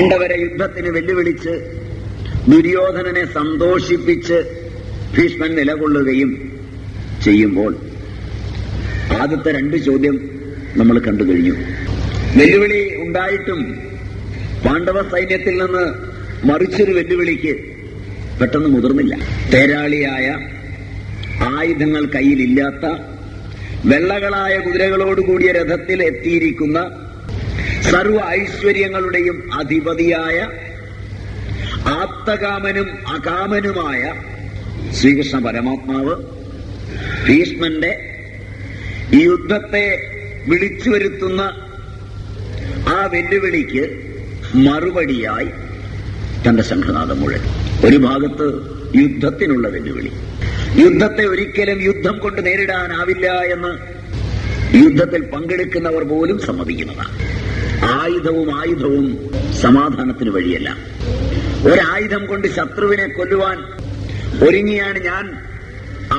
പാണ്ഡവരെ യുദ്ധത്തിന് വെല്ലുവിളിച്ച് ദുര്യോധനനെ സന്തോഷിപ്പിച്ച് ഭീഷ്മൻ നിലകൊള്ളുകയും ചെയ്യുമ്പോൾ ആദ്യത്തെ രണ്ട് ചോദ്യം നമ്മൾ കണ്ടു കഴിഞ്ഞു. വെല്ലുവിളി ഉണ്ടായിട്ടും പാണ്ഡവ സൈന്യത്തിൽ നിന്ന് മറിച്ചൊരു വെല്ലുവിളിക്ക് പെട്ടെന്ന് മുതിർന്നില്ല. തേരാളിയായ ആയുധങ്ങൾ കയ്യിലില്ലാത്ത വെള്ളകളായ കുതിരകളോടുകൂടിയ രഥത്തിൽ എത്തിയിരിക്കുന്ന സർവ ഐശ്വര്യങ്ങളുടെയും അധിപതിയായ ആപ്തകാമനും അകാമനുമായ ശ്രീകൃഷ്ണ പരമാത്മാവ് ഭീഷ്മന്റെ ഈ യുദ്ധത്തെ വിളിച്ചു വരുത്തുന്ന ആ വെല്ലുവിളിക്ക് മറുപടിയായി തന്റെ ശംഖനാഥം മുഴുവൻ. ഒരു ഭാഗത്ത് യുദ്ധത്തിനുള്ള വെല്ലുവിളി. യുദ്ധത്തെ ഒരിക്കലും യുദ്ധം കൊണ്ട് നേരിടാനാവില്ല എന്ന് യുദ്ധത്തിൽ പങ്കെടുക്കുന്നവർ പോലും സമ്മതിക്കുന്നതാണ്. ആയുധവും ആയുധവും സമാധാനത്തിന് വഴിയല്ല. ഒരായുധം കൊണ്ട് ശത്രുവിനെ കൊല്ലുവാൻ ഒരുങ്ങിയാണ് ഞാൻ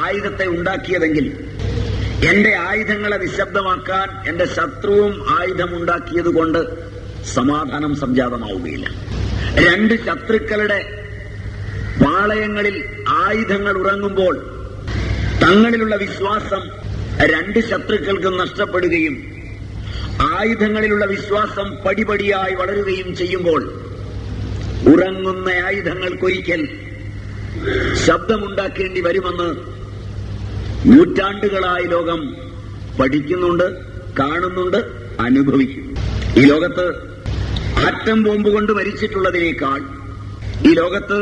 ആയുധത്തെ ഉണ്ടാക്കിയതെങ്കിൽ എന്റെ ആയുധങ്ങളെ നിശബ്ദമാക്കാൻ എന്റെ ശത്രുവും ആയുധമുണ്ടാക്കിയത് കൊണ്ട് സമാധാനം സംജാതമാവുകയില്ല. രണ്ട് ശത്രുക്കളുടെ പാളയങ്ങളിൽ ആയുധങ്ങൾ ഉറങ്ങുമ്പോൾ തങ്ങളിലുള്ള വിശ്വാസം രണ്ട് ശത്രുക്കൾക്കും നഷ്ടപ്പെടുകയും ആയുധങ്ങളിലുള്ള വിശ്വാസം പടിപടിയായി വളരുകയും ചെയ്യുമ്പോൾ ഉറങ്ങുന്ന ആയുധങ്ങൾക്കൊരിക്കൽ ശബ്ദമുണ്ടാക്കേണ്ടി വരുമെന്ന് നൂറ്റാണ്ടുകളായി ലോകം പഠിക്കുന്നുണ്ട് കാണുന്നുണ്ട് അനുഭവിക്കും ഈ ലോകത്ത് ആറ്റം ബോംബ് കൊണ്ട് മരിച്ചിട്ടുള്ളതിനേക്കാൾ ഈ ലോകത്ത്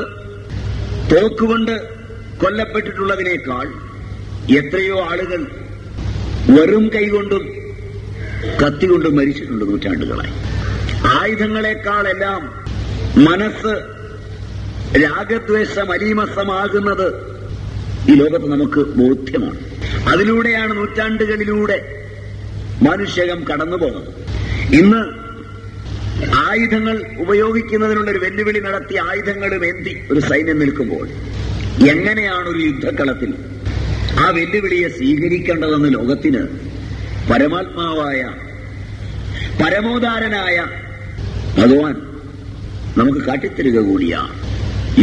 തോക്കുകൊണ്ട് കൊല്ലപ്പെട്ടിട്ടുള്ളതിനേക്കാൾ എത്രയോ ആളുകൾ വെറും കൈകൊണ്ടും കത്തികൊണ്ടും മരിച്ചിട്ടുണ്ട് നൂറ്റാണ്ടുകളായി. ആയുധങ്ങളെക്കാളെല്ലാം മനസ്സ് രാഗദ്വേഷ മലീമസമാകുന്നത് ഈ ലോകത്ത് നമുക്ക് ബോധ്യമാണ്. അതിലൂടെയാണ് നൂറ്റാണ്ടുകളിലൂടെ മനുഷ്യകം കടന്നു പോകുന്നത് ഇന്ന് ആയുധങ്ങൾ ഉപയോഗിക്കുന്നതിനുള്ള ഒരു വെല്ലുവിളി നടത്തി ആയുധങ്ങളും എന്തി ഒരു സൈന്യം നിൽക്കുമ്പോൾ എങ്ങനെയാണ് ഒരു യുദ്ധക്കളത്തിൽ ആ വെല്ലുവിളിയെ സ്വീകരിക്കേണ്ടതെന്ന് ലോകത്തിന് പരമാത്മാവായ പരമോദാരനായ ഭഗവാൻ നമുക്ക് കാട്ടിത്തരിക കൂടിയാണ്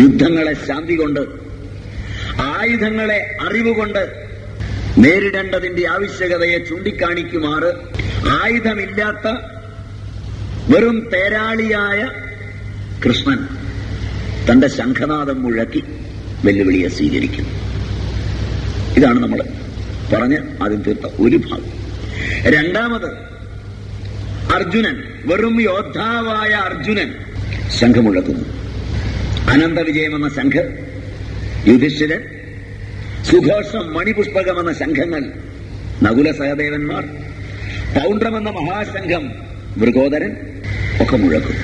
യുദ്ധങ്ങളെ ശാന്തി കൊണ്ട് ആയുധങ്ങളെ അറിവുകൊണ്ട് നേരിടേണ്ടതിന്റെ ആവശ്യകതയെ ചൂണ്ടിക്കാണിക്കുമാറ് ആയുധമില്ലാത്ത വെറും തേരാളിയായ കൃഷ്ണൻ തന്റെ ശംഖനാഥം മുഴക്കി വെല്ലുവിളിയെ സ്വീകരിക്കുന്നു. ഇതാണ് നമ്മൾ പറഞ്ഞ് ആദ്യം തീർത്ത ഒരു ഭാഗം. രണ്ടാമത് അർജുനൻ വെറും യോദ്ധാവായ അർജുനൻ ശംഖമുഴക്കുന്നു അനന്തവിജയം എന്ന ശംഖ് യുധിഷ്ഠിരൻ സുഘോഷം മണിപുഷ്പകം എന്ന ശംഖങ്ങൾ നകുല സഹദേവന്മാർ പൗണ്ഡ്രമെന്ന മഹാശംഖം മൃഗോദരൻ ഒക്കെ മുഴക്കും.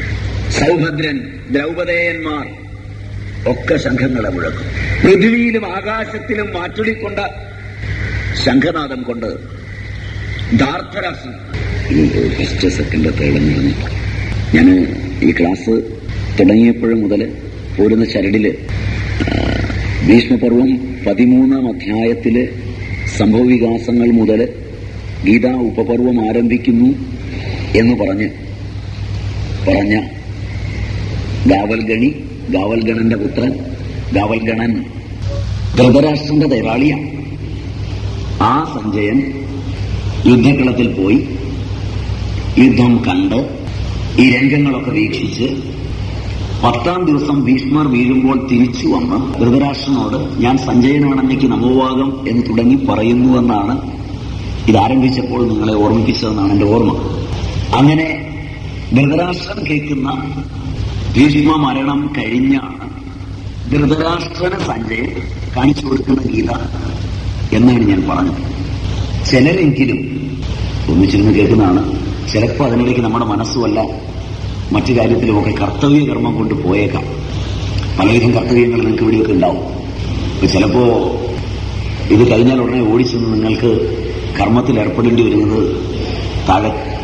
സൗഭദ്രൻ ദ്രൗപദേയന്മാർ ഒക്കെ സംഘങ്ങളെ മുഴക്കും. പൃഥ്വിയിലും ആകാശത്തിലും മാറ്റുളിക്കൊണ്ട ശംഖനാദം കൊണ്ട് ഫസ്റ്റ് സെക്കൻഡ് തേർഡ് എന്ന് പറഞ്ഞു ഞാൻ ഈ ക്ലാസ് തുടങ്ങിയപ്പോഴും മുതൽ പോരുന്ന ചരടിൽ ഭീഷ്മപർവം പതിമൂന്നാം അധ്യായത്തിൽ സംഭവവികാസങ്ങൾ മുതൽ ഗീതാ ഉപപർവം ആരംഭിക്കുന്നു എന്ന് പറഞ്ഞ് പറഞ്ഞ ഗാവൽഗണി ഗാവൽഗണന്റെ പുത്രൻ ഗാവൽഗണൻ ധൃതരാഷ്ട്രന്റെ തൈരാളിയാണ് ആ സഞ്ജയൻ യുദ്ധക്കളത്തിൽ പോയി യുദ്ധം കണ്ട് ഈ രംഗങ്ങളൊക്കെ വീക്ഷിച്ച് പത്താം ദിവസം ഭീഷ്മർ വീഴുമ്പോൾ തിരിച്ചു വന്ന് ധൃതരാഷ്ട്രനോട് ഞാൻ സഞ്ജയനാണെന്നേക്ക് നമോവാകം എന്ന് തുടങ്ങി പറയുന്നുവെന്നാണ് ഇത് ആരംഭിച്ചപ്പോൾ നിങ്ങളെ ഓർമ്മിപ്പിച്ചതെന്നാണ് എന്റെ ഓർമ്മ. അങ്ങനെ ധൃതരാഷ്ട്രൻ കേൾക്കുന്ന ഭീഷ്മ മരണം കഴിഞ്ഞാണ് ധൃതരാഷ്ട്രന് സഞ്ജയൻ കാണിച്ചു കൊടുക്കുന്ന ഗീത എന്നാണ് ഞാൻ പറഞ്ഞത്. ചിലരെങ്കിലും ഒന്നിച്ചിരുന്ന് കേൾക്കുന്നതാണ്. ചിലപ്പോൾ അതിനിടയ്ക്ക് നമ്മുടെ മനസ്സുമല്ല മറ്റു കാര്യത്തിലുമൊക്കെ കർത്തവ്യ കർമ്മം കൊണ്ട് പോയേക്കാം. പലവിധം കർത്തവ്യങ്ങൾ നിങ്ങൾക്ക് ഇവിടെയൊക്കെ ഉണ്ടാവും. ഇപ്പൊ ചിലപ്പോ ഇത് കഴിഞ്ഞാൽ ഉടനെ ഓടിച്ചെന്ന് നിങ്ങൾക്ക് കർമ്മത്തിൽ ഏർപ്പെടേണ്ടി വരുന്നത് താഴെ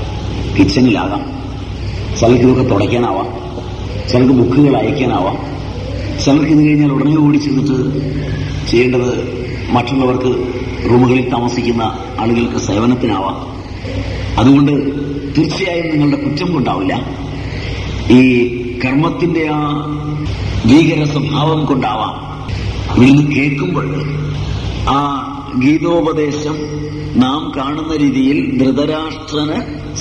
കിച്ചണിലാകാം. ചിലർക്ക് ഇതൊക്കെ തുടയ്ക്കാനാവാം. ചിലർക്ക് ബുക്കുകൾ അയക്കാനാവാം. ചിലർക്ക് ഇത് കഴിഞ്ഞാൽ ഉടനെ ഓടിച്ചെന്നിട്ട് ചെയ്യേണ്ടത് മറ്റുള്ളവർക്ക് റൂമുകളിൽ താമസിക്കുന്ന ആളുകൾക്ക് സേവനത്തിനാവാം. അതുകൊണ്ട് തീർച്ചയായും നിങ്ങളുടെ കുറ്റം കൊണ്ടാവില്ല. ഈ കർമ്മത്തിന്റെ ആ ഭീകര സ്വഭാവം കൊണ്ടാവാം. ഇന്ന് കേൾക്കുമ്പോൾ ആ ഗീതോപദേശം നാം കാണുന്ന രീതിയിൽ ധൃതരാഷ്ട്രന്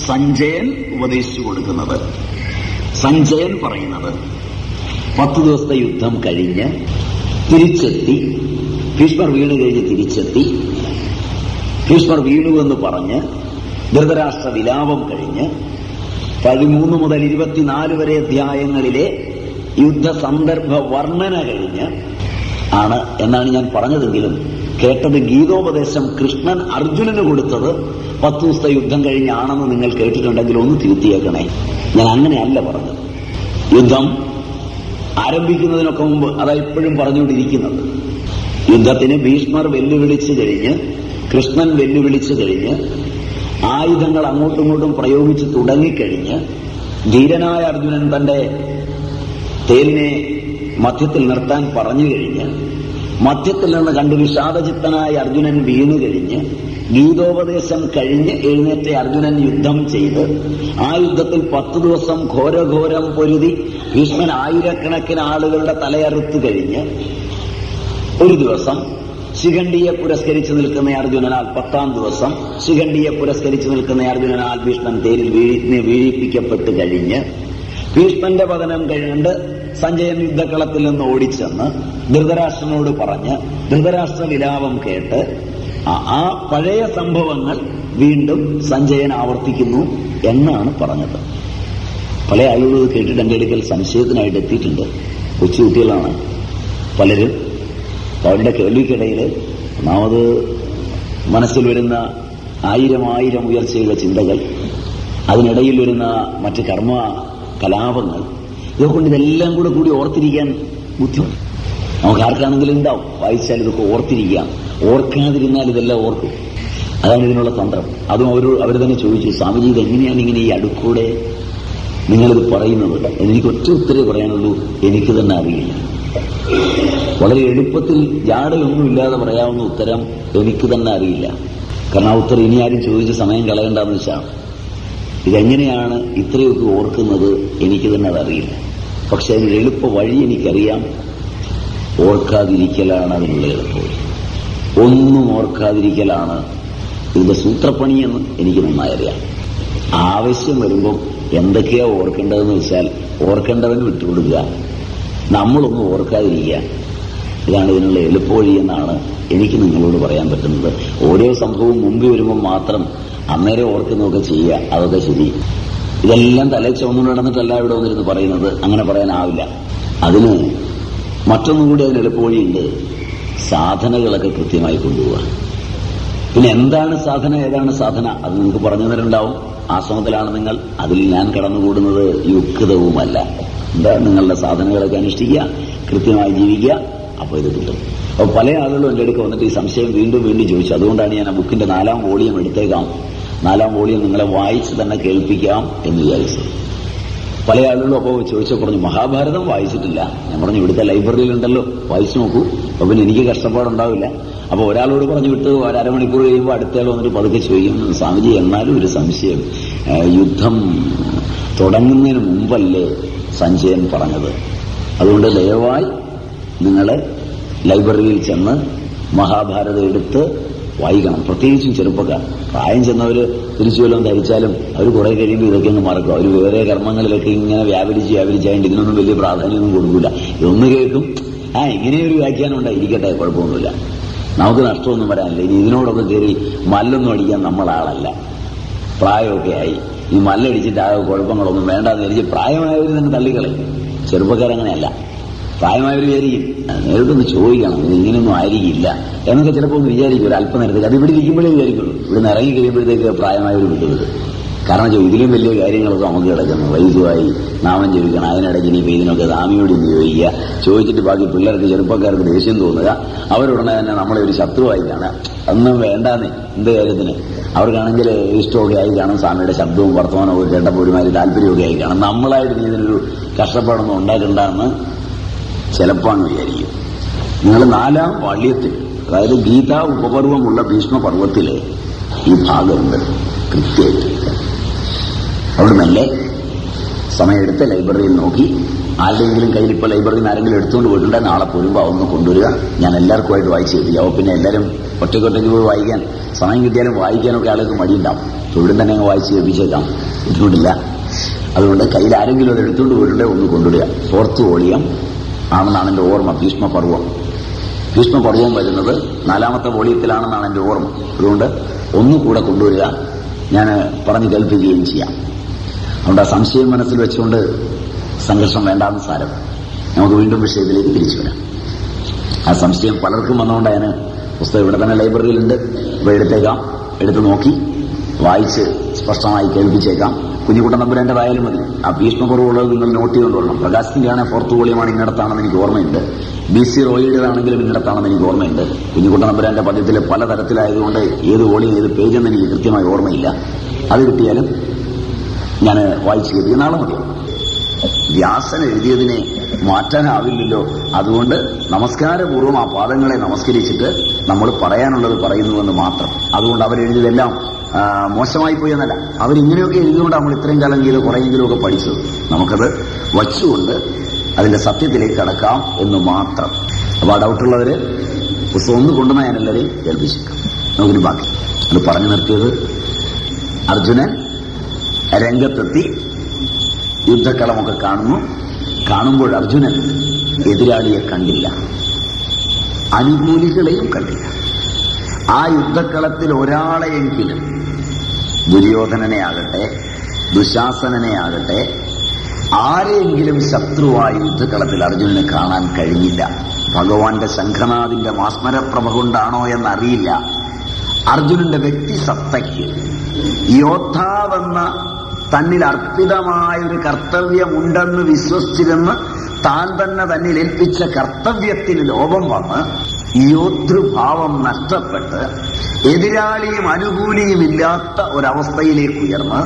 സഞ്ജയൻ ഉപദേശിച്ചു കൊടുക്കുന്നത്. സഞ്ജയൻ പറയുന്നത് പത്ത് ദിവസത്തെ യുദ്ധം കഴിഞ്ഞ് തിരിച്ചെത്തി ഭീഷ്മർ വീണ് കഴിഞ്ഞ് തിരിച്ചെത്തി ഭീഷ്മർ എന്ന് പറഞ്ഞ് ധൃതരാഷ്ട്ര വിലാപം കഴിഞ്ഞ് പതിമൂന്ന് മുതൽ ഇരുപത്തിനാല് വരെ അധ്യായങ്ങളിലെ യുദ്ധ സന്ദർഭ വർണന കഴിഞ്ഞ് ആണ് എന്നാണ് ഞാൻ പറഞ്ഞതെങ്കിലും കേട്ടത് ഗീതോപദേശം കൃഷ്ണൻ അർജുനന് കൊടുത്തത് പത്ത് ദിവസത്തെ യുദ്ധം കഴിഞ്ഞാണെന്ന് നിങ്ങൾ കേട്ടിട്ടുണ്ടെങ്കിൽ ഒന്ന് തിരുത്തിയേക്കണേ. ഞാൻ അങ്ങനെയല്ല പറഞ്ഞത്. യുദ്ധം ആരംഭിക്കുന്നതിനൊക്കെ മുമ്പ് അതാ ഇപ്പോഴും പറഞ്ഞുകൊണ്ടിരിക്കുന്നത്. യുദ്ധത്തിന് ഭീഷ്മർ വെല്ലുവിളിച്ചു കഴിഞ്ഞ് കൃഷ്ണൻ വെല്ലുവിളിച്ചു കഴിഞ്ഞ് ആയുധങ്ങൾ അങ്ങോട്ടും ഇങ്ങോട്ടും പ്രയോഗിച്ച് തുടങ്ങിക്കഴിഞ്ഞ് ധീരനായ അർജുനൻ തന്റെ തേലിനെ മധ്യത്തിൽ നിർത്താൻ പറഞ്ഞു കഴിഞ്ഞ് മധ്യത്തിൽ നിന്ന് കണ്ട് വിഷാദചിത്തനായ അർജുനൻ വീണു കഴിഞ്ഞ് ഗീതോപദേശം കഴിഞ്ഞ് എഴുന്നേറ്റ അർജുനൻ യുദ്ധം ചെയ്ത് ആ യുദ്ധത്തിൽ പത്ത് ദിവസം ഘോരഘോരം പൊരുതി ഭീഷ്മൻ ആയിരക്കണക്കിന് ആളുകളുടെ തലയറുത്തു കഴിഞ്ഞ് ഒരു ദിവസം ശിഖണ്ഡിയെ പുരസ്കരിച്ചു നിൽക്കുന്ന അർജുനനാൽ പത്താം ദിവസം ശിഖണ്ഡിയെ പുരസ്കരിച്ചു നിൽക്കുന്ന അർജുനനാൽ ഭീഷ്മൻ തേരിൽ വീഴി വീഴിപ്പിക്കപ്പെട്ട് കഴിഞ്ഞ് ഭീഷ്മന്റെ പതനം കഴിഞ്ഞ് സഞ്ജയൻ യുദ്ധക്കളത്തിൽ നിന്ന് ഓടിച്ചെന്ന് ധൃതരാഷ്ട്രനോട് പറഞ്ഞ് ധൃതരാഷ്ട്ര വിലാപം കേട്ട് ആ- ആ പഴയ സംഭവങ്ങൾ വീണ്ടും സഞ്ജയൻ ആവർത്തിക്കുന്നു എന്നാണ് പറഞ്ഞത്. പല ആളുകളും കേട്ടിട്ട് എന്റെ അടുക്കൽ സംശയത്തിനായിട്ട് എത്തിയിട്ടുണ്ട്. കൊച്ചുകുട്ടികളാണ് പലരും. അവരുടെ കേൾവിക്കിടയിൽ ഒന്നാമത് മനസ്സിൽ വരുന്ന ആയിരം ആയിരം ഉയർച്ചയുള്ള ചിന്തകൾ അതിനിടയിൽ വരുന്ന മറ്റ് കർമ്മ കലാപങ്ങൾ ഇതൊക്കെ കൊണ്ട് ഇതെല്ലാം കൂടെ കൂടി ഓർത്തിരിക്കാൻ ബുദ്ധിമുട്ട്. നമുക്ക് ആർക്കാണെങ്കിലും ഉണ്ടാവും. വായിച്ചാൽ ഇതൊക്കെ ഓർത്തിരിക്കാം. ഓർക്കാതിരുന്നാൽ ഇതെല്ലാം ഓർക്കും. അതാണ് ഇതിനുള്ള തന്ത്രം. അതും അവർ അവർ തന്നെ ചോദിച്ചു സ്വാമിജി ഇതെങ്ങനെയാണ് ഇങ്ങനെ ഈ അടുക്കൂടെ നിങ്ങളിത് പറയുന്നത്? എനിക്ക് ഒറ്റ ഉത്തരവ് പറയാനുള്ളൂ. എനിക്ക് തന്നെ അറിയില്ല. വളരെ എളുപ്പത്തിൽ ജാടയൊന്നുമില്ലാതെ പറയാവുന്ന ഉത്തരം എനിക്ക് തന്നെ അറിയില്ല. കാരണം ആ ഉത്തരം ഇനി ആരും ചോദിച്ച് സമയം കളയണ്ടെന്ന് വെച്ചാൽ ഇതെങ്ങനെയാണ് ഇത്രയൊക്കെ ഓർക്കുന്നത് എനിക്ക് തന്നെ അതറിയില്ല. പക്ഷെ അതിന് എളുപ്പ വഴി എനിക്കറിയാം. ഓർക്കാതിരിക്കലാണ് അതിനുള്ള എളുപ്പം. ഒന്നും ഓർക്കാതിരിക്കലാണ് ഇതിന്റെ സൂത്രപ്പണിയെന്ന് എനിക്ക് നന്നായി അറിയാം. ആവശ്യം വരുമ്പോൾ എന്തൊക്കെയാ ഓർക്കേണ്ടതെന്ന് വെച്ചാൽ ഓർക്കേണ്ടവന് വിട്ടുകൊടുക്കുക. നമ്മളൊന്നും ഓർക്കാതിരിക്കുക. ഇതാണ് ഇതിനുള്ള എളുപ്പവഴി എന്നാണ് എനിക്ക് നിങ്ങളോട് പറയാൻ പറ്റുന്നത്. ഓരോ സംഭവവും മുമ്പിൽ വരുമ്പോൾ മാത്രം അന്നേരം ഓർക്കുന്നതൊക്കെ ചെയ്യുക. അതൊക്കെ ശരി. ഇതെല്ലാം തലേ നടന്നിട്ടല്ല ഇവിടെ വന്നിരുന്ന് പറയുന്നത്. അങ്ങനെ പറയാനാവില്ല. അതിന് മറ്റൊന്നും കൂടി അതിന് എളുപ്പവഴിയുണ്ട്. സാധനകളൊക്കെ കൃത്യമായി കൊണ്ടുപോവുക. പിന്നെ എന്താണ് സാധന? ഏതാണ് സാധന? അത് നിങ്ങൾക്ക് പറഞ്ഞു തന്നിട്ടുണ്ടാവും. ആശ്രമത്തിലാണ് നിങ്ങൾ. അതിൽ ഞാൻ കടന്നുകൂടുന്നത് യുക്തവുമല്ല. എന്താ നിങ്ങളുടെ സാധനങ്ങളൊക്കെ അനുഷ്ഠിക്കുക കൃത്യമായി ജീവിക്കുക അപ്പോൾ ഇത് കിട്ടും. അപ്പോൾ പല ആളുകളും എന്റെ അടുക്ക് വന്നിട്ട് ഈ സംശയം വീണ്ടും വീണ്ടും ചോദിച്ചു. അതുകൊണ്ടാണ് ഞാൻ ആ ബുക്കിന്റെ നാലാം വോളിയം എടുത്തേക്കാം. നാലാം വോളിയം നിങ്ങളെ വായിച്ച് തന്നെ കേൾപ്പിക്കാം എന്ന് വിചാരിച്ചത് പല ആളുകളും അപ്പോൾ ചോദിച്ചപ്പോൾ പറഞ്ഞു മഹാഭാരതം വായിച്ചിട്ടില്ല. ഞാൻ പറഞ്ഞു ഇവിടുത്തെ ലൈബ്രറിയിലുണ്ടല്ലോ വായിച്ചു നോക്കൂ. അപ്പൊ പിന്നെ എനിക്ക് കഷ്ടപ്പാടുണ്ടാവില്ല. അപ്പൊ ഒരാളോട് പറഞ്ഞു വിട്ട് ഒരമണിക്കൂർ കഴിയുമ്പോൾ അടുത്തയാൾ വന്നിട്ട് പതുക്കെ ചോദിക്കും. സ്വാമിജി എന്നാലും ഒരു സംശയം. യുദ്ധം തുടങ്ങുന്നതിന് മുമ്പല്ലേ സഞ്ജയൻ പറഞ്ഞത്? അതുകൊണ്ട് ദയവായി നിങ്ങൾ ലൈബ്രറിയിൽ ചെന്ന് മഹാഭാരതം എടുത്ത് വായിക്കണം. പ്രത്യേകിച്ചും ചെറുപ്പക്കാർ. പ്രായം ചെന്നവർ തിരിച്ചു വല്ലതും ധരിച്ചാലും അവർ കുറെ കഴിയുമ്പോൾ ഇതൊക്കെ അങ്ങ് മറക്കും. അവർ വേറെ കർമ്മങ്ങളിലൊക്കെ ഇങ്ങനെ വ്യാപരിച്ച് വ്യാപരിച്ചായിട്ട് ഇതിനൊന്നും വലിയ പ്രാധാന്യമൊന്നും കൊടുക്കില്ല ഇതൊന്ന് കേൾക്കും. ആ ഇങ്ങനെയൊരു വ്യാഖ്യാനം ഉണ്ടായി ഇരിക്കട്ടെ കുഴപ്പമൊന്നുമില്ല. നമുക്ക് നഷ്ടമൊന്നും വരാനില്ല. ഇനി ഇതിനോടൊക്കെ കയറി മല്ലൊന്നും അടിക്കാൻ നമ്മളാളല്ല. പ്രായമൊക്കെ ആയി. ഈ മല്ലടിച്ചിട്ട് ആ കുഴപ്പങ്ങളൊന്നും വേണ്ടാന്ന് വിചാരിച്ച് പ്രായമായവർ തന്നെ തള്ളിക്കളയും. ചെറുപ്പക്കാരങ്ങനെയല്ല പ്രായമായവർ വിചാരിക്കും നേരിട്ടൊന്ന് ചോദിക്കണം ഇത് ഇങ്ങനെയൊന്നും ആയിരിക്കില്ല. എന്നൊക്കെ ചിലപ്പോൾ ഒന്ന് വിചാരിക്കും ഒരു അല്പനേരത്തേക്ക്. അത് ഇവിടെ ഇരിക്കുമ്പോഴേ വിചാരിക്കുള്ളൂ. ഇവിടെ നിന്ന് ഇറങ്ങി കഴിയുമ്പോഴത്തേക്ക് പ്രായമായവർ വിട്ടുവിടും കാരണം ഇതിലും വലിയ കാര്യങ്ങളൊക്കെ നമുക്ക് കിടക്കുന്നു. വൈദ്യുവായി നാമം ചോദിക്കണം അതിനിടയ്ക്ക് ഇനിയിപ്പോൾ ഇതിനൊക്കെ സ്വാമിയോട് ഉപയോഗിക്കുക ചോദിച്ചിട്ട് ബാക്കി പിള്ളേർക്ക് ചെറുപ്പക്കാർക്ക് ദേഷ്യം തോന്നുക. അവരുടനെ തന്നെ നമ്മളെ ഒരു ശത്രുവായി കാണുക ഒന്നും വേണ്ടാന്നേ എന്ത് കാര്യത്തിന്? അവർക്കാണെങ്കിൽ ഇഷ്ടമൊക്കെ ആയി കാണും. സ്വാമിയുടെ ശബ്ദവും വർത്തമാനവും ഒക്കെ കേട്ടപ്പോൾ ഒരുമാതിരി താല്പര്യമൊക്കെ ആയി കാണും. നമ്മളായിട്ട് നീ ഇതിനൊരു കഷ്ടപ്പാടൊന്നും ഉണ്ടാക്കണ്ടെന്ന് ചിലപ്പോഴാണ് വിചാരിക്കും. നിങ്ങൾ നാലാം വാള്യത്തിൽ അതായത് ഗീതാ ഉപപർവമുള്ള ഭീഷ്മപർവത്തിലെ ഈ ഭാഗമുണ്ട് കൃത്യമായിട്ട്. അവിടെ നല്ല സമയമെടുത്ത് ലൈബ്രറിയിൽ നോക്കി. ആരുടെയെങ്കിലും കയ്യിൽ ഇപ്പോൾ ലൈബ്രറിയിൽ നിന്ന് ആരെങ്കിലും എടുത്തുകൊണ്ട് പോയിട്ടുണ്ടെങ്കിൽ നാളെ പോരുമ്പോൾ ഒന്ന് കൊണ്ടുവരിക. ഞാൻ എല്ലാവർക്കുമായിട്ട് വായിച്ചു കേൾപ്പിക്കാം അപ്പോൾ പിന്നെ എല്ലാവരും ഒറ്റയ്ക്കൊറ്റയ്ക്ക് പോയി വായിക്കാൻ സമയം കിട്ടിയാലും വായിക്കാനൊക്കെ ആളുകൾക്ക് മടിയുണ്ടാവും. തൊഴിലും തന്നെ അങ്ങ് വായിച്ച് കേൾപ്പിച്ചേക്കാം ബുദ്ധിമുട്ടില്ല. അതുകൊണ്ട് കയ്യിൽ ആരെങ്കിലും അത് എടുത്തുകൊണ്ട് പോയിട്ടുണ്ടെങ്കിൽ ഒന്ന് കൊണ്ടുവിടുക. ഫോർത്ത് വോളിയം ആണെന്നാണ് എന്റെ ഓർമ്മ ഭീഷ്മപർവം ഭീഷ്മപർവം വരുന്നത് നാലാമത്തെ വോളിയത്തിലാണെന്നാണ് എന്റെ ഓർമ്മ. അതുകൊണ്ട് ഒന്നുകൂടെ കൊണ്ടുവരിക. ഞാൻ പറഞ്ഞു കേൾപ്പിക്കുകയും ചെയ്യാം. അതുകൊണ്ട് ആ സംശയം മനസ്സിൽ വെച്ചുകൊണ്ട് സംഘർഷം വേണ്ടാന്ന് സാരം. നമുക്ക് വീണ്ടും വിഷയത്തിലേക്ക് തിരിച്ചു വരാം. ആ സംശയം പലർക്കും വന്നുകൊണ്ട് ഞാൻ പുസ്തകം ഇവിടെ തന്നെ ലൈബ്രറിയിലുണ്ട്. ഇപ്പോൾ എടുത്തേക്കാം. എടുത്തു നോക്കി. വായിച്ച് സ്പഷ്ടമായി കേൾപ്പിച്ചേക്കാം. കുഞ്ഞുകുട്ടൻ നമ്പുരാന്റെതായാലും മതി. ആ ഭീഷ്മപൂർവമുള്ളത് നിങ്ങൾ നോട്ട് ചെയ്തുകൊണ്ട് വരണം പ്രകാശിന്റെ ആണെങ്കിൽ ഫോർത്ത് വോളിയമാണ് ഇന്നടത്താണെന്ന് എനിക്ക് ഓർമ്മയുണ്ട്. ബി സി റോയിയുടേതാണെങ്കിലും ഇന്നടത്താണെന്ന് എനിക്ക് ഓർമ്മയുണ്ട്. കുഞ്ഞുകുട്ടൻ നമ്പുരാന്റെ പദ്യത്തിൽ പലതരത്തിലായതുകൊണ്ട് ഏത് വോളിയും ഏത് പേജെന്ന് എനിക്ക് കൃത്യമായി ഓർമ്മയില്ല. അത് കിട്ടിയാലും ഞാൻ വായിച്ചു കേൾപ്പിക്കും. നാളെ മതി. വ്യാസൻ എഴുതിയതിനെ മാറ്റാനാവില്ലല്ലോ. അതുകൊണ്ട് നമസ്കാരപൂർവം ആ പാദങ്ങളെ നമസ്കരിച്ചിട്ട് നമ്മൾ പറയാനുള്ളത് പറയുന്നുവെന്ന് മാത്രം. അതുകൊണ്ട് അവരെഴുതിയതെല്ലാം മോശമായി പോയി എന്നല്ല അവരിങ്ങനെയൊക്കെ എഴുതുകൊണ്ട് നമ്മൾ ഇത്രയും കാലം ചെയ്ത് കുറേങ്കിലുമൊക്കെ പഠിച്ചത്. നമുക്കത് വച്ചുകൊണ്ട് അതിന്റെ സത്യത്തിലേക്ക് കടക്കാം എന്ന് മാത്രം. അപ്പൊ ആ ഡൗട്ടുള്ളവര് പുസ്തകം ഒന്ന് കൊണ്ടുവന്ന ഞാൻ എല്ലാവരെയും കേൾപ്പിച്ചേക്കാം നമുക്കിനി ബാക്കി. അത് പറഞ്ഞു നിർത്തിയത് അർജുനൻ രംഗത്തെത്തി. യുദ്ധക്കളമൊക്കെ കാണുന്നു. കാണുമ്പോൾ അർജുനൻ എതിരാളിയെ കണ്ടില്ല. അനുകൂലികളെയും കണ്ടില്ല. ആ യുദ്ധക്കളത്തിൽ ഒരാളെയെങ്കിലും ദുര്യോധനനെ ആകട്ടെ ദുശാസനനെ ആകട്ടെ ആരെയെങ്കിലും ശത്രുവായി യുദ്ധക്കളത്തിൽ അർജുനന് കാണാൻ കഴിഞ്ഞില്ല. ഭഗവാന്റെ ശംഖനാഥിന്റെ മാസ്മരപ്രഭ കൊണ്ടാണോ എന്നറിയില്ല. അർജുനന്റെ വ്യക്തിസത്തയ്ക്ക് യോദ്ധാവെന്ന തന്നിൽ അർപ്പിതമായ ഒരു കർത്തവ്യമുണ്ടെന്ന് വിശ്വസിച്ചിരുന്ന് താൻ തന്നെ തന്നിൽ ഏൽപ്പിച്ച കർത്തവ്യത്തിന് ലോപം വന്ന് യോതൃഭാവം നഷ്ടപ്പെട്ട് എതിരാളിയും അനുകൂലിയും ഇല്ലാത്ത ഒരവസ്ഥയിലേക്ക് ഉയർന്ന്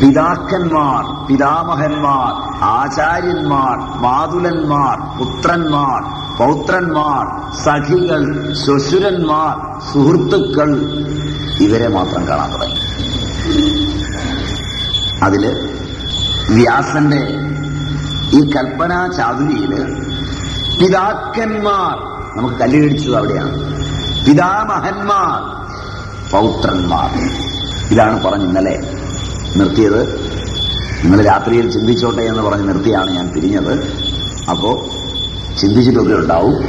പിതാക്കന്മാർ പിതാമഹന്മാർ ആചാര്യന്മാർ മാതുലന്മാർ പുത്രന്മാർ പൗത്രന്മാർ സഖികൾ ശ്വശുരന്മാർ സുഹൃത്തുക്കൾ ഇവരെ മാത്രം കാണാൻ തുടങ്ങി. അതിൽ വ്യാസന്റെ ഈ കൽപ്പനാ ചാതുരിയിൽ പിതാക്കന്മാർ നമുക്ക് കല്ലിടിച്ചത് അവിടെയാണ്. പിതാമഹന്മാർ പൗത്രന്മാർ. ഇതാണ് പറഞ്ഞു ഇന്നലെ നിർത്തിയത്. ഇന്നലെ രാത്രിയിൽ ചിന്തിച്ചോട്ടെ എന്ന് പറഞ്ഞ് നിർത്തിയാണ് ഞാൻ തിരിഞ്ഞത് അപ്പോ ചിന്തിച്ചിട്ടൊക്കെ ഉണ്ടാവും.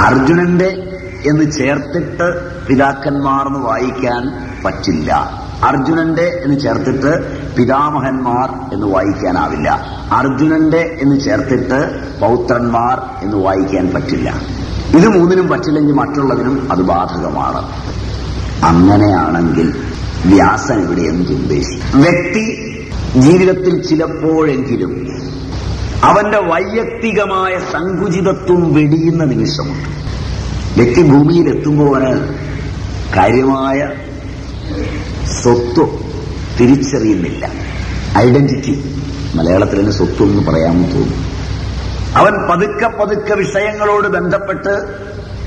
അർജുനന്റെ എന്ന് ചേർത്തിട്ട് പിതാക്കന്മാർ എന്ന് വായിക്കാൻ പറ്റില്ല. അർജുനന്റെ എന്ന് ചേർത്തിട്ട് പിതാമഹന്മാർ എന്ന് വായിക്കാനാവില്ല. അർജുനന്റെ എന്ന് ചേർത്തിട്ട് പൗത്രന്മാർ എന്ന് വായിക്കാൻ പറ്റില്ല. ഇത് മൂന്നിനും പറ്റില്ലെങ്കിൽ മറ്റുള്ളതിനും അത് ബാധകമാണ്. അങ്ങനെയാണെങ്കിൽ വ്യാസൻ ഇവിടെ എന്ത് ഉദ്ദേശിക്കും വ്യക്തി ജീവിതത്തിൽ ചിലപ്പോഴെങ്കിലും അവന്റെ വൈയക്തികമായ സങ്കുചിതത്വം വെടിയുന്ന നിമിഷമുണ്ട്. വ്യക്തി ഭൂമിയിൽ എത്തുമ്പോൾ കാര്യമായ സ്വത്വം തിരിച്ചറിയുന്നില്ല. ഐഡന്റിറ്റി മലയാളത്തിൽ തന്നെ സ്വത്ത് എന്ന് പറയാമെന്ന് തോന്നുന്നു. അവൻ പതുക്കെ പതുക്കെ വിഷയങ്ങളോട് ബന്ധപ്പെട്ട്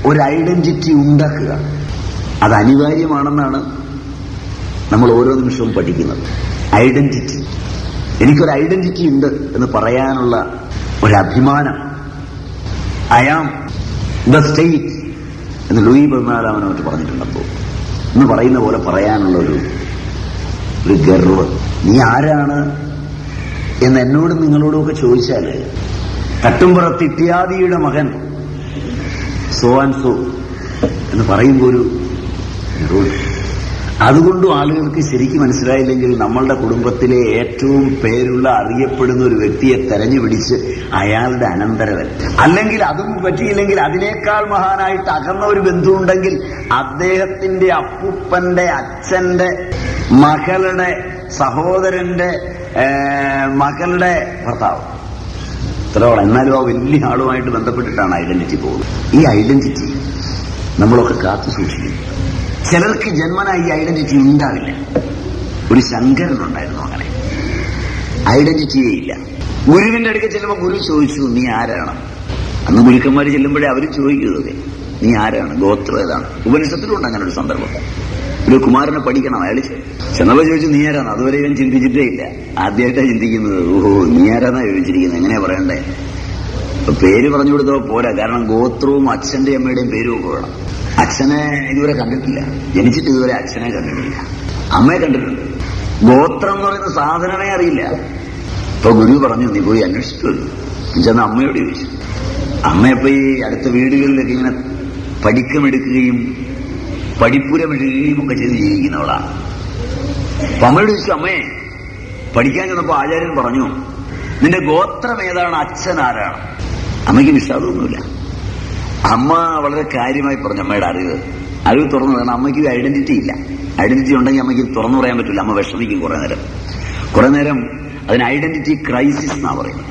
ഒരു ഐഡന്റിറ്റി ഉണ്ടാക്കുക. അത് അനിവാര്യമാണെന്നാണ് നമ്മൾ ഓരോ നിമിഷവും പഠിക്കുന്നത്. ഐഡന്റിറ്റി എനിക്കൊരു ഐഡന്റിറ്റി ഉണ്ട് എന്ന് പറയാനുള്ള ഒരു അഭിമാനം. ഐ ആം ദ സ്റ്റേറ്റ് എന്ന് ലൂയി പതിനാലാമനോട്ട് പറഞ്ഞിട്ടുണ്ടപ്പോ. എന്ന് പറയുന്ന പോലെ പറയാനുള്ള ഒരു ഒരു ഗർവ്. നീ ആരാണ് എന്ന് എന്നോടും നിങ്ങളോടുമൊക്കെ ചോദിച്ചാൽ ഇത്യാദിയുടെ മകൻ സോ ആൻഡ് സോ എന്ന് പറയുമ്പോൾ ഒരു അതുകൊണ്ടും ആളുകൾക്ക് ശരിക്കും മനസ്സിലായില്ലെങ്കിൽ നമ്മളുടെ കുടുംബത്തിലെ ഏറ്റവും പേരുള്ള അറിയപ്പെടുന്ന ഒരു വ്യക്തിയെ തെരഞ്ഞു പിടിച്ച് അയാളുടെ അനന്തരവൻ. അല്ലെങ്കിൽ അതും പറ്റിയില്ലെങ്കിൽ അതിനേക്കാൾ മഹാനായിട്ട് അകന്ന ഒരു ബന്ധുണ്ടെങ്കിൽ അദ്ദേഹത്തിന്റെ അപ്പൂപ്പന്റെ അച്ഛന്റെ മകളുടെ സഹോദരന്റെ മകളുടെ ഭർത്താവ്. ഇത്രയോളം എന്നാലും ആ വലിയ ആളുമായിട്ട് ബന്ധപ്പെട്ടിട്ടാണ് ഐഡന്റിറ്റി പോകുന്നത്. ഈ ഐഡന്റിറ്റി നമ്മളൊക്കെ കാത്തു സൂക്ഷിക്കും ചിലർക്ക് ജന്മന ഈ ഐഡന്റിറ്റി ഉണ്ടാവില്ല. ഒരു ശങ്കരനുണ്ടായിരുന്നു അങ്ങനെ ഐഡന്റിറ്റിയേ ഇല്ല. ഗുരുവിന്റെ അടുക്കൽ ചെല്ലുമ്പോൾ ഗുരു ചോദിച്ചു നീ ആരാണ്? അന്ന് ഗുരുക്കന്മാർ ചെല്ലുമ്പോഴേ അവർ ചോദിക്കുന്നതേ നീ ആരാണ്? ഗോത്രം ഏതാണ്? ഉപനിഷത്തിലുണ്ട് അങ്ങനെ ഒരു സന്ദർഭം. ഒരു കുമാരനെ പഠിക്കണം അയാൾ ചെന്നപ്പോ ചോദിച്ചു നീ ആരാണ്? അതുവരെ ഇവൻ ചിന്തിച്ചിട്ടേ ഇല്ല. ആദ്യമായിട്ടാ ചിന്തിക്കുന്നത്. ഓഹോ നീ ആരാന്നാ ചോദിച്ചിരിക്കുന്നത് എങ്ങനെയാ പറയണ്ടേ? പേര് പറഞ്ഞു കൊടുത്തോ പോരാ. കാരണം ഗോത്രവും അച്ഛന്റെ അമ്മയുടെയും പേരും ഒക്കെ വേണം. അച്ഛനെ ഇതുവരെ കണ്ടിട്ടില്ല. ജനിച്ചിട്ട് ഇതുവരെ അച്ഛനെ കണ്ടിട്ടില്ല. അമ്മയെ കണ്ടിട്ടുണ്ട്. ഗോത്രം എന്ന് പറയുന്ന സാധനമേ അറിയില്ല. ഇപ്പൊ ഗുരു പറഞ്ഞു നീ പോയി അന്വേഷിച്ചു. ചെന്ന് അമ്മയോട് ചോദിച്ചു. അമ്മയപ്പോ ഈ അടുത്ത വീടുകളിലൊക്കെ ഇങ്ങനെ പഠിക്കമെടുക്കുകയും പഠിപ്പുരമെടുക്കുകയും ഒക്കെ ചെയ്ത് ജീവിക്കുന്നവളാണ് അപ്പൊ അമ്മയോട് ചോദിച്ചു അമ്മേ പഠിക്കാൻ ചെന്നപ്പോ ആചാര്യൻ പറഞ്ഞു നിന്റെ ഗോത്രം ഏതാണ്? അച്ഛൻ ആരാണ്? അമ്മയ്ക്ക് വിശ്വാസമൊന്നുമില്ല. അമ്മ വളരെ കാര്യമായി പറഞ്ഞു. അമ്മയുടെ അറിവ്. അറിവ് തുറന്നു കാരണം അമ്മയ്ക്ക് ഐഡന്റിറ്റി ഇല്ല. ഐഡന്റിറ്റി ഉണ്ടെങ്കിൽ അമ്മയ്ക്ക് തുറന്നു പറയാൻ പറ്റില്ല അമ്മ വിഷമിക്കും കുറെ നേരം. കുറെ നേരം അതിന് ഐഡന്റിറ്റി ക്രൈസിസ് എന്നാ പറയുന്നത്.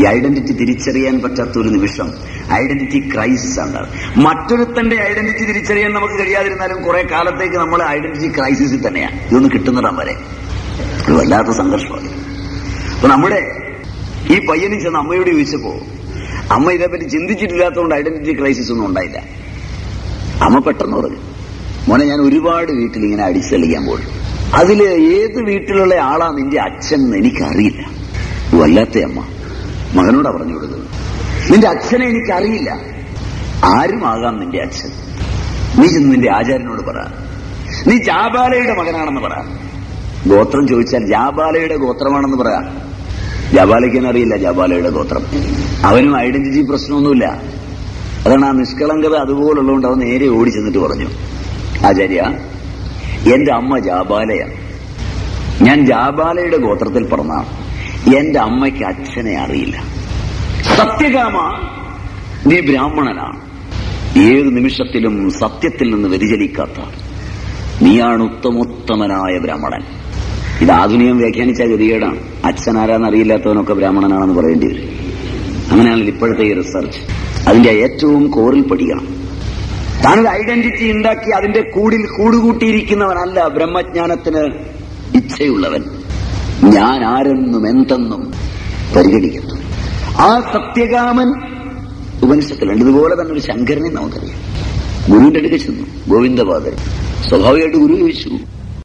ഈ ഐഡന്റിറ്റി തിരിച്ചറിയാൻ പറ്റാത്ത ഒരു നിമിഷം ഐഡന്റിറ്റി ക്രൈസിസ് ആണ്. മറ്റൊരുത്തന്റെ ഐഡന്റിറ്റി തിരിച്ചറിയാൻ നമുക്ക് കഴിയാതിരുന്നാലും കുറെ കാലത്തേക്ക് നമ്മൾ ഐഡന്റിറ്റി ക്രൈസിസിൽ തന്നെയാണ് ഇതൊന്ന് കിട്ടുന്നിടം വരെ. ഒരു വല്ലാത്ത സംഘർഷമാണ്. അപ്പൊ നമ്മുടെ ഈ പയ്യന് ചെന്ന് അമ്മയോട് ചോദിച്ചപ്പോ അമ്മ ഇതേപ്പറ്റി ചിന്തിച്ചിട്ടില്ലാത്തതുകൊണ്ട് ഐഡന്റിറ്റി ക്രൈസിസ് ഒന്നും ഉണ്ടായില്ല. അമ്മ പെട്ടെന്ന് പറഞ്ഞു മോനെ ഞാൻ ഒരുപാട് വീട്ടിൽ ഇങ്ങനെ അടിച്ചലിക്കാൻ പോകും അതിൽ ഏത് വീട്ടിലുള്ള ആളാ നിന്റെ അച്ഛൻ എന്ന് എനിക്കറിയില്ല. വല്ലാത്ത അമ്മ മകനോടാ പറഞ്ഞു കൊടുത്തത്. നിന്റെ അച്ഛനെ എനിക്കറിയില്ല. ആരുമാകാം നിന്റെ അച്ഛൻ. നീ ചെന്ന് നിന്റെ ആചാര്യനോട് പറ. നീ ജാബാലയുടെ മകനാണെന്ന് പറ. ഗോത്രം ചോദിച്ചാൽ ജാബാലയുടെ ഗോത്രമാണെന്ന് പറയാം ജാബാലയ്ക്ക് അറിയില്ല ജാബാലയുടെ ഗോത്രം. അവനും ഐഡന്റിറ്റി പ്രശ്നമൊന്നുമില്ല. അതാണ് ആ നിഷ്കളങ്കത അതുപോലുള്ളതുകൊണ്ട് അവൻ നേരെ ഓടി ചെന്നിട്ട് പറഞ്ഞു ആചാര്യ എന്റെ അമ്മ ജാബാലയാണ്. ഞാൻ ജാബാലയുടെ ഗോത്രത്തിൽ പിറന്നാണ് എന്റെ അമ്മയ്ക്ക് അച്ഛനെ അറിയില്ല. സത്യകാമ നീ ബ്രാഹ്മണനാണ്. ഏത് നിമിഷത്തിലും സത്യത്തിൽ നിന്ന് വ്യതിചലിക്കാത്ത നീയാണ് ഉത്തമോത്തമനായ ബ്രാഹ്മണൻ. ഇത് ആധുനികം വ്യാഖ്യാനിച്ച ഗതികേടാണ്. അച്ഛൻ ആരാന്നറിയില്ലാത്തവനൊക്കെ ബ്രാഹ്മണനാണെന്ന് പറയേണ്ടി വരും. അങ്ങനെയാണ് ഇപ്പോഴത്തെ ഈ റിസർച്ച് അതിന്റെ ഏറ്റവും കോറിൽ പഠിക്കണം. താനൊരു ഐഡന്റിറ്റി ഉണ്ടാക്കി അതിന്റെ കൂടിൽ കൂടുകൂട്ടിയിരിക്കുന്നവനല്ല ബ്രഹ്മജ്ഞാനത്തിന് ഇച്ഛയുള്ളവൻ. ഞാൻ ആരെന്നും എന്തെന്നും പരിഗണിക്കുന്നു ആ സത്യകാമൻ ഉപനിഷത്തിലുണ്ട് ഇതുപോലെ തന്നെ ഒരു ശങ്കരനെ നമുക്കറിയാം. ഗുരുവിന്റെ അടുക്ക ചെന്നു. ഗോവിന്ദപാദൻ. സ്വാഭാവികമായിട്ട് ഗുരു ചോദിച്ചു.